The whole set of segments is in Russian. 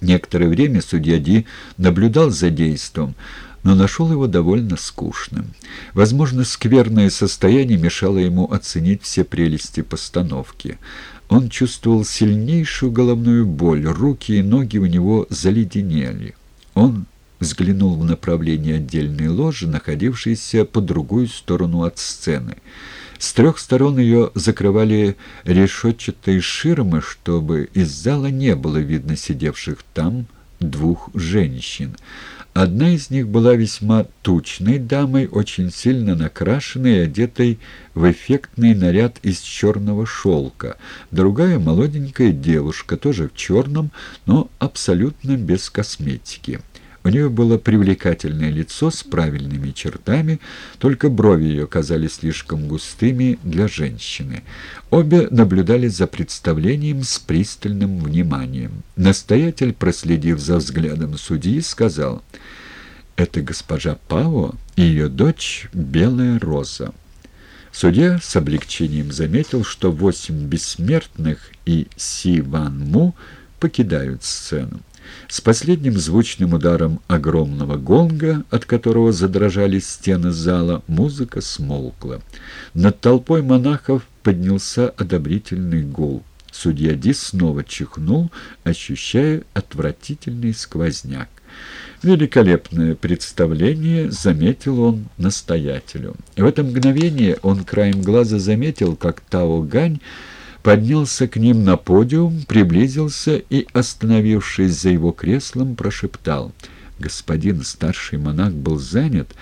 Некоторое время судья Ди наблюдал за действом, но нашел его довольно скучным. Возможно, скверное состояние мешало ему оценить все прелести постановки. Он чувствовал сильнейшую головную боль, руки и ноги у него заледенели. Он взглянул в направлении отдельной ложи, находившейся по другую сторону от сцены. С трех сторон ее закрывали решетчатые ширмы, чтобы из зала не было видно сидевших там двух женщин. Одна из них была весьма тучной дамой, очень сильно накрашенной и одетой в эффектный наряд из черного шелка. Другая — молоденькая девушка, тоже в черном, но абсолютно без косметики. У нее было привлекательное лицо с правильными чертами, только брови ее казались слишком густыми для женщины. Обе наблюдали за представлением с пристальным вниманием. Настоятель, проследив за взглядом судьи, сказал, «Это госпожа Пао и ее дочь Белая Роза». Судья с облегчением заметил, что восемь бессмертных и Си Ван Му покидают сцену. С последним звучным ударом огромного гонга, от которого задрожали стены зала, музыка смолкла. Над толпой монахов поднялся одобрительный гул. Судья Ди снова чихнул, ощущая отвратительный сквозняк. Великолепное представление, заметил он настоятелю. В это мгновение он краем глаза заметил, как Тао Гань поднялся к ним на подиум, приблизился и, остановившись за его креслом, прошептал. Господин старший монах был занят,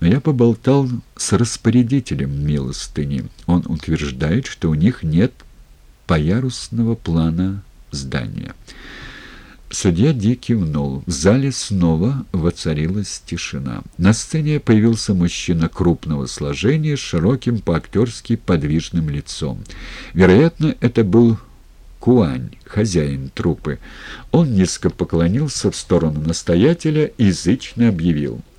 но я поболтал с распорядителем милостыни. Он утверждает, что у них нет поярусного плана здания. Судья Ди кивнул. В зале снова воцарилась тишина. На сцене появился мужчина крупного сложения с широким по-актерски подвижным лицом. Вероятно, это был Куань, хозяин трупы. Он низко поклонился в сторону настоятеля и язычно объявил —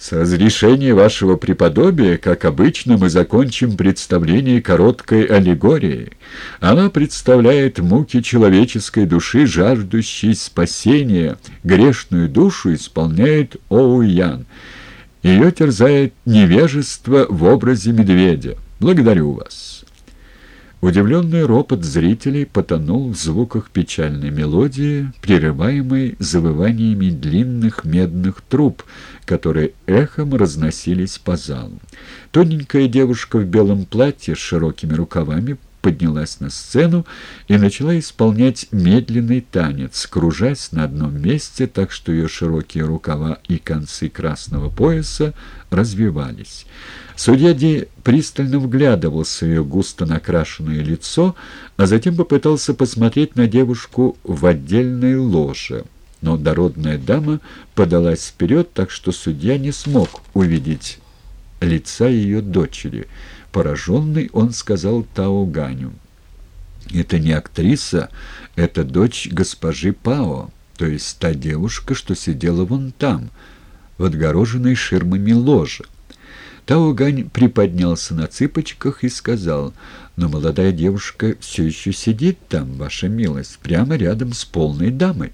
с разрешения вашего преподобия, как обычно, мы закончим представление короткой аллегорией. Она представляет муки человеческой души, жаждущей спасения. Грешную душу исполняет Оуян. Ее терзает невежество в образе медведя. Благодарю вас». Удивленный ропот зрителей потонул в звуках печальной мелодии, прерываемой завываниями длинных медных труб, которые эхом разносились по залу. Тоненькая девушка в белом платье с широкими рукавами поднялась на сцену и начала исполнять медленный танец, кружась на одном месте, так что ее широкие рукава и концы красного пояса развивались. Судья Ди пристально вглядывался в ее густо накрашенное лицо, а затем попытался посмотреть на девушку в отдельной ложе. Но дородная дама подалась вперед, так что судья не смог увидеть лица ее дочери — Пораженный он сказал Тауганю. «Это не актриса, это дочь госпожи Пао, то есть та девушка, что сидела вон там, в отгороженной ширмами ложе». Таугань приподнялся на цыпочках и сказал, «Но молодая девушка все еще сидит там, ваша милость, прямо рядом с полной дамой».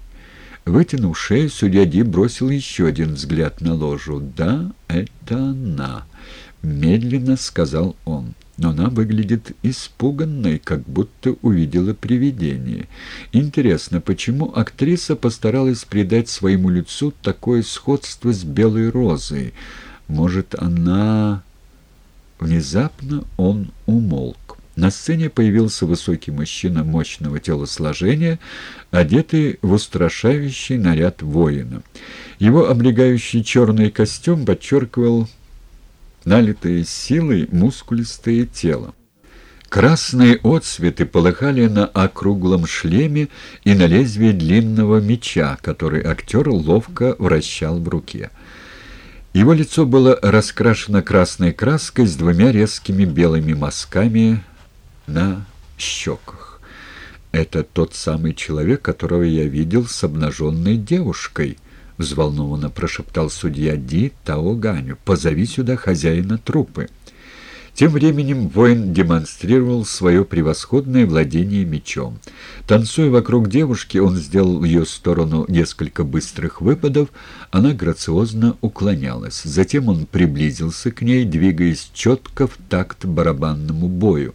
Вытянув шею, судья Ди бросил еще один взгляд на ложу. «Да, это она». — медленно сказал он. Но она выглядит испуганной, как будто увидела привидение. Интересно, почему актриса постаралась придать своему лицу такое сходство с белой розой? Может, она... Внезапно он умолк. На сцене появился высокий мужчина мощного телосложения, одетый в устрашающий наряд воина. Его облегающий черный костюм подчеркивал налитое силой мускулистое тело. Красные отсветы полыхали на округлом шлеме и на лезвии длинного меча, который актер ловко вращал в руке. Его лицо было раскрашено красной краской с двумя резкими белыми мазками на щеках. Это тот самый человек, которого я видел с обнаженной девушкой —— взволнованно прошептал судья Ди Таоганю. «Позови сюда хозяина трупы». Тем временем воин демонстрировал свое превосходное владение мечом. Танцуя вокруг девушки, он сделал в ее сторону несколько быстрых выпадов, она грациозно уклонялась. Затем он приблизился к ней, двигаясь четко в такт барабанному бою.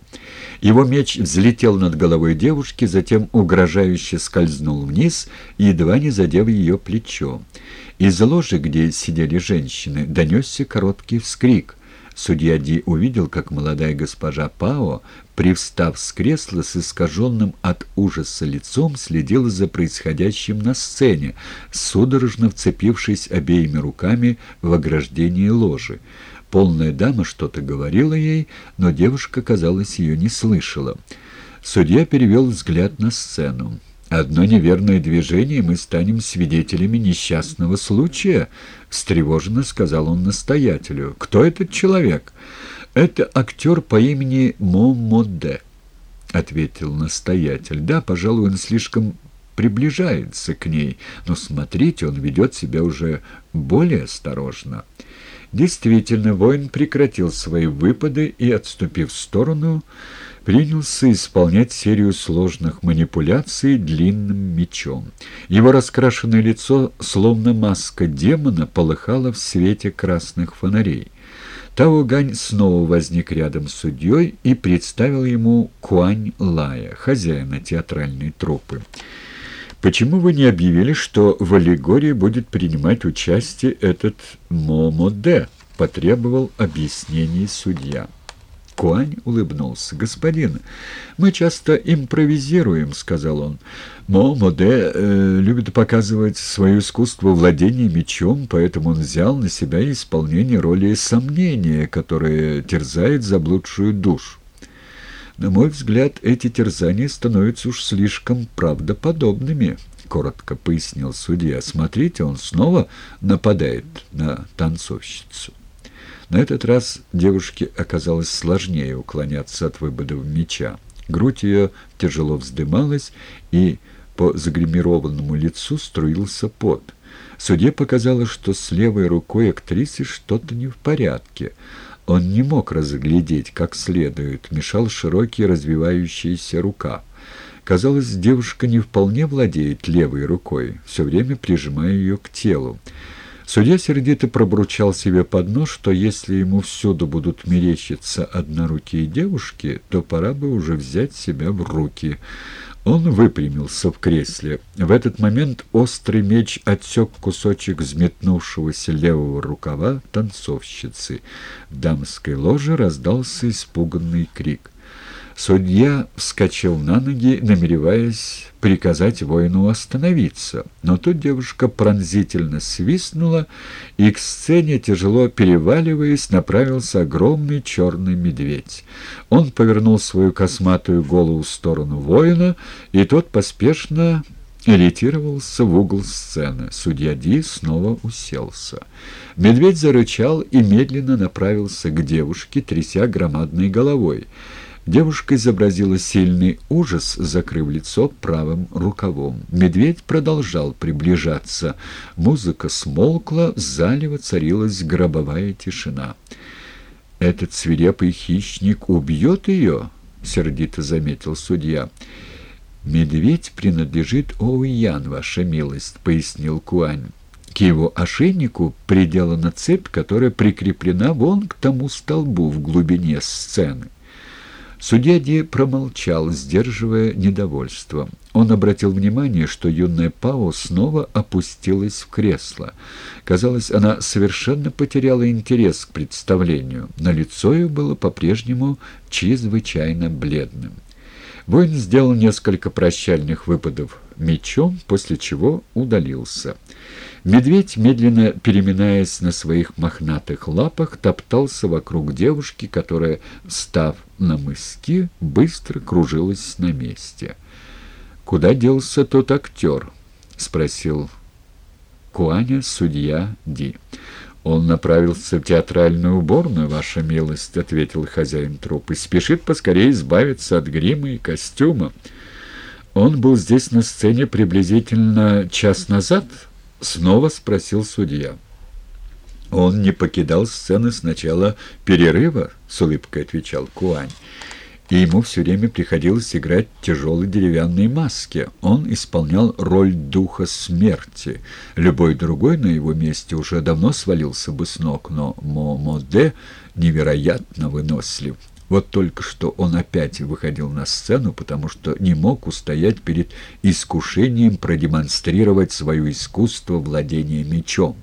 Его меч взлетел над головой девушки, затем угрожающе скользнул вниз, едва не задев ее плечо. Из ложи, где сидели женщины, донесся короткий вскрик — Судья Ди увидел, как молодая госпожа Пао, привстав с кресла с искаженным от ужаса лицом, следила за происходящим на сцене, судорожно вцепившись обеими руками в ограждение ложи. Полная дама что-то говорила ей, но девушка, казалось, ее не слышала. Судья перевел взгляд на сцену. Одно неверное движение, и мы станем свидетелями несчастного случая, — встревоженно сказал он настоятелю. Кто этот человек? Это актер по имени Момоде, — ответил настоятель. Да, пожалуй, он слишком приближается к ней, но смотрите, он ведет себя уже более осторожно. Действительно, воин прекратил свои выпады и, отступив в сторону, принялся исполнять серию сложных манипуляций длинным мечом. Его раскрашенное лицо, словно маска демона, полыхало в свете красных фонарей. Тао Гань снова возник рядом с судьей и представил ему Куань Лая, хозяина театральной труппы. «Почему вы не объявили, что в аллегории будет принимать участие этот Момоде?» — потребовал объяснений судья. Куань улыбнулся. «Господин, мы часто импровизируем», — сказал он. «Но Моде э, любит показывать свое искусство владения мечом, поэтому он взял на себя исполнение роли сомнения, которое терзает заблудшую душу. На мой взгляд, эти терзания становятся уж слишком правдоподобными», — коротко пояснил судья. «Смотрите, он снова нападает на танцовщицу». На этот раз девушке оказалось сложнее уклоняться от выбодов меча. Грудь ее тяжело вздымалась, и по загримированному лицу струился пот. Судье показалось, что с левой рукой актрисы что-то не в порядке. Он не мог разглядеть как следует, мешал широкий развивающийся рука. Казалось, девушка не вполне владеет левой рукой, все время прижимая ее к телу. Судья сердито пробручал себе под нос, что если ему всюду будут мерещиться однорукие девушки, то пора бы уже взять себя в руки. Он выпрямился в кресле. В этот момент острый меч отсек кусочек взметнувшегося левого рукава танцовщицы. В дамской ложе раздался испуганный крик. Судья вскочил на ноги, намереваясь приказать воину остановиться. Но тут девушка пронзительно свистнула, и к сцене, тяжело переваливаясь, направился огромный черный медведь. Он повернул свою косматую голову в сторону воина, и тот поспешно ретировался в угол сцены. Судья Ди снова уселся. Медведь зарычал и медленно направился к девушке, тряся громадной головой. Девушка изобразила сильный ужас, закрыв лицо правым рукавом. Медведь продолжал приближаться. Музыка смолкла, в зале воцарилась гробовая тишина. «Этот свирепый хищник убьет ее?» — сердито заметил судья. «Медведь принадлежит Оуян, ваша милость», — пояснил Куань. К его ошейнику приделана цепь, которая прикреплена вон к тому столбу в глубине сцены. Судья Ди промолчал, сдерживая недовольство. Он обратил внимание, что юная Пао снова опустилась в кресло. Казалось, она совершенно потеряла интерес к представлению, но лицо ее было по-прежнему чрезвычайно бледным. Воин сделал несколько прощальных выпадов мечом, после чего удалился. Медведь, медленно переминаясь на своих мохнатых лапах, топтался вокруг девушки, которая, став на мыски, быстро кружилась на месте. «Куда делся тот актер?» — спросил Куаня судья Ди. «Он направился в театральную уборную, ваша милость», — ответил хозяин трупы. «Спешит поскорее избавиться от грима и костюма». «Он был здесь на сцене приблизительно час назад?» — снова спросил судья. Он не покидал сцены с начала перерыва, с улыбкой отвечал Куань. И ему все время приходилось играть тяжелые деревянные маски. Он исполнял роль духа смерти. Любой другой на его месте уже давно свалился бы с ног, но Мо-Моде невероятно вынослив. Вот только что он опять выходил на сцену, потому что не мог устоять перед искушением продемонстрировать свое искусство владения мечом.